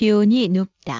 기온이 높다.